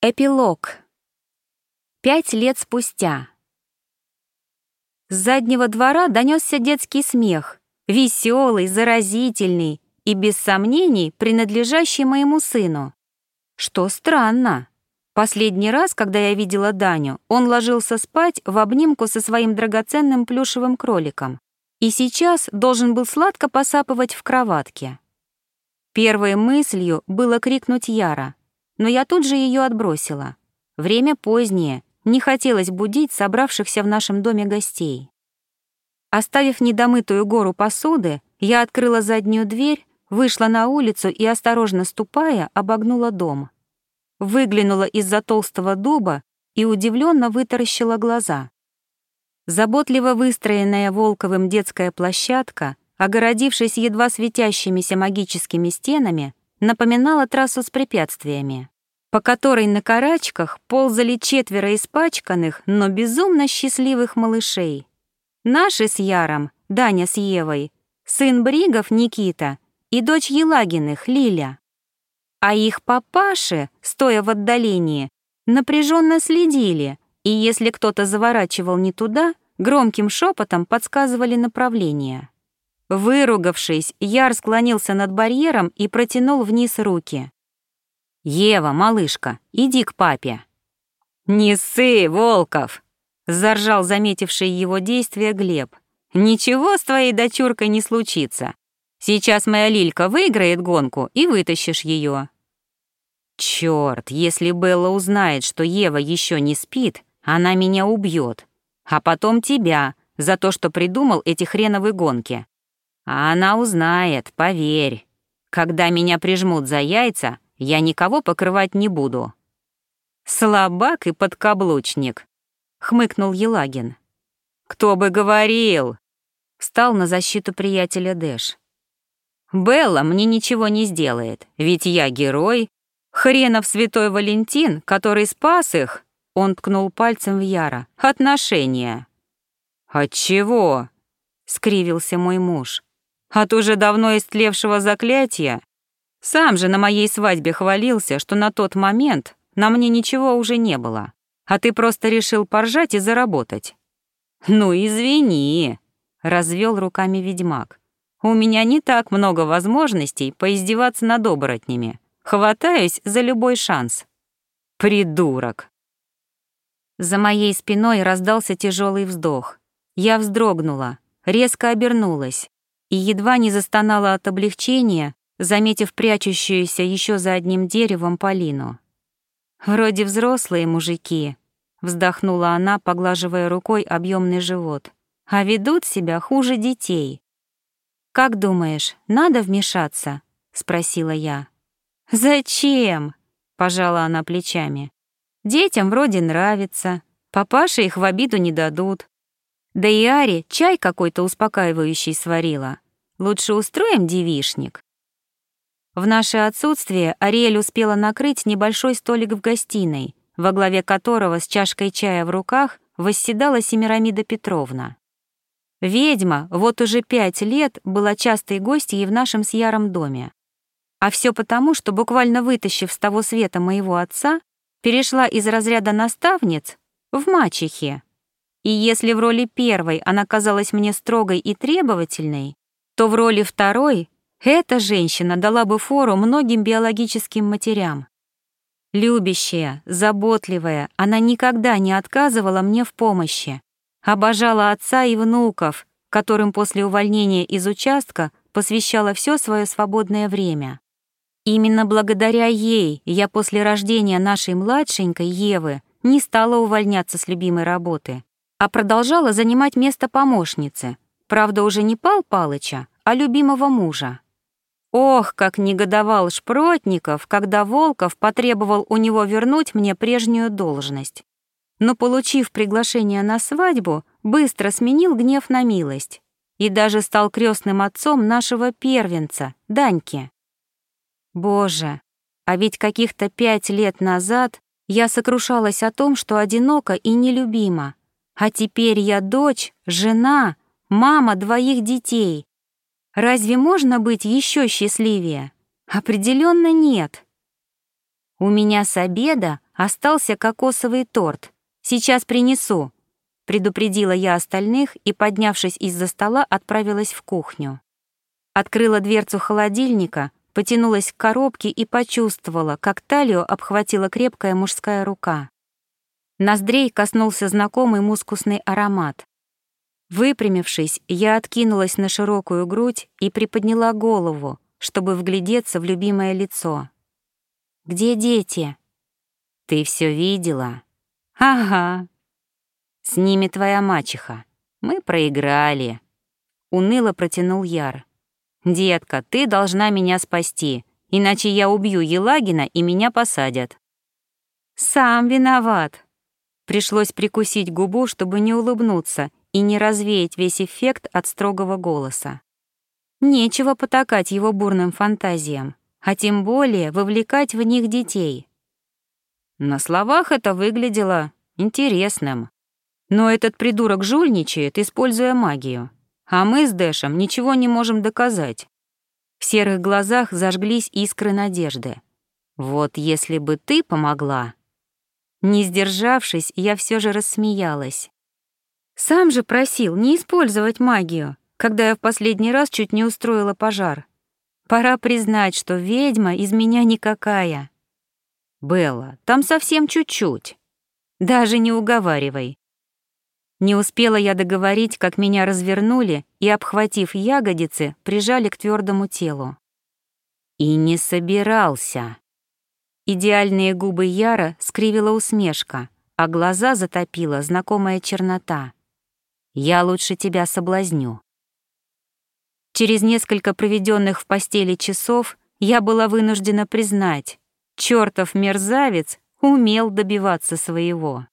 Эпилог. Пять лет спустя. С заднего двора донесся детский смех, веселый, заразительный и, без сомнений, принадлежащий моему сыну. Что странно. Последний раз, когда я видела Даню, он ложился спать в обнимку со своим драгоценным плюшевым кроликом и сейчас должен был сладко посапывать в кроватке. Первой мыслью было крикнуть Яра — но я тут же ее отбросила. Время позднее, не хотелось будить собравшихся в нашем доме гостей. Оставив недомытую гору посуды, я открыла заднюю дверь, вышла на улицу и, осторожно ступая, обогнула дом. Выглянула из-за толстого дуба и удивленно вытаращила глаза. Заботливо выстроенная Волковым детская площадка, огородившись едва светящимися магическими стенами, напоминала трассу с препятствиями, по которой на карачках ползали четверо испачканных, но безумно счастливых малышей. Наши с Яром, Даня с Евой, сын Бригов Никита и дочь Елагиных Лиля. А их папаши, стоя в отдалении, напряженно следили, и если кто-то заворачивал не туда, громким шепотом подсказывали направление. Выругавшись, Яр склонился над барьером и протянул вниз руки. «Ева, малышка, иди к папе». «Не ссы, Волков!» — заржал заметивший его действия Глеб. «Ничего с твоей дочуркой не случится. Сейчас моя Лилька выиграет гонку и вытащишь ее. Черт, если Белла узнает, что Ева еще не спит, она меня убьет, а потом тебя за то, что придумал эти хреновые гонки. А она узнает, поверь. Когда меня прижмут за яйца, я никого покрывать не буду. Слабак и подкаблучник, хмыкнул Елагин. Кто бы говорил? Встал на защиту приятеля Дэш. Белла мне ничего не сделает, ведь я герой. Хренов святой Валентин, который спас их, он ткнул пальцем в Яра, отношения. От чего? скривился мой муж. От уже давно истлевшего заклятия? Сам же на моей свадьбе хвалился, что на тот момент на мне ничего уже не было, а ты просто решил поржать и заработать. Ну, извини, развел руками ведьмак. У меня не так много возможностей поиздеваться над оборотнями. Хватаюсь за любой шанс. Придурок. За моей спиной раздался тяжелый вздох. Я вздрогнула, резко обернулась и едва не застонала от облегчения, заметив прячущуюся еще за одним деревом Полину. «Вроде взрослые мужики», — вздохнула она, поглаживая рукой объемный живот, «а ведут себя хуже детей». «Как думаешь, надо вмешаться?» — спросила я. «Зачем?» — пожала она плечами. «Детям вроде нравится, папаши их в обиду не дадут, да и Аре чай какой-то успокаивающий сварила. Лучше устроим девишник. В наше отсутствие Ариэль успела накрыть небольшой столик в гостиной, во главе которого с чашкой чая в руках восседала Семирамида Петровна. Ведьма вот уже пять лет была частой гостьей в нашем с Яром доме. А все потому, что буквально вытащив с того света моего отца, перешла из разряда наставниц в мачехи. И если в роли первой она казалась мне строгой и требовательной, то в роли второй эта женщина дала бы фору многим биологическим матерям. Любящая, заботливая, она никогда не отказывала мне в помощи. Обожала отца и внуков, которым после увольнения из участка посвящала все свое свободное время. Именно благодаря ей я после рождения нашей младшенькой Евы не стала увольняться с любимой работы а продолжала занимать место помощницы, правда, уже не Пал Палыча, а любимого мужа. Ох, как негодовал Шпротников, когда Волков потребовал у него вернуть мне прежнюю должность. Но, получив приглашение на свадьбу, быстро сменил гнев на милость и даже стал крестным отцом нашего первенца, Даньки. Боже, а ведь каких-то пять лет назад я сокрушалась о том, что одинока и нелюбима, а теперь я дочь, жена, мама двоих детей. Разве можно быть еще счастливее? Определенно нет. У меня с обеда Остался кокосовый торт. Сейчас принесу. Предупредила я остальных и, поднявшись из-за стола, отправилась в кухню. Открыла дверцу холодильника, потянулась к коробке и почувствовала, как талию обхватила крепкая мужская рука. Ноздрей коснулся знакомый мускусный аромат. Выпрямившись, я откинулась на широкую грудь и приподняла голову, чтобы вглядеться в любимое лицо. «Где дети?» «Ты все видела?» «Ага». «С ними твоя мачеха. Мы проиграли». Уныло протянул Яр. «Детка, ты должна меня спасти, иначе я убью Елагина и меня посадят». «Сам виноват». Пришлось прикусить губу, чтобы не улыбнуться и не развеять весь эффект от строгого голоса. Нечего потакать его бурным фантазиям, а тем более вовлекать в них детей. На словах это выглядело интересным. Но этот придурок жульничает, используя магию. А мы с Дэшем ничего не можем доказать. В серых глазах зажглись искры надежды. Вот если бы ты помогла. Не сдержавшись, я все же рассмеялась. Сам же просил не использовать магию когда я в последний раз чуть не устроила пожар. Пора признать, что ведьма из меня никакая. Белла, там совсем чуть-чуть. Даже не уговаривай. Не успела я договорить, как меня развернули и, обхватив ягодицы, прижали к твердому телу. И не собирался. Идеальные губы Яра скривила усмешка, а глаза затопила знакомая чернота. «Я лучше тебя соблазню». Через несколько проведенных в постели часов я была вынуждена признать, чертов мерзавец умел добиваться своего.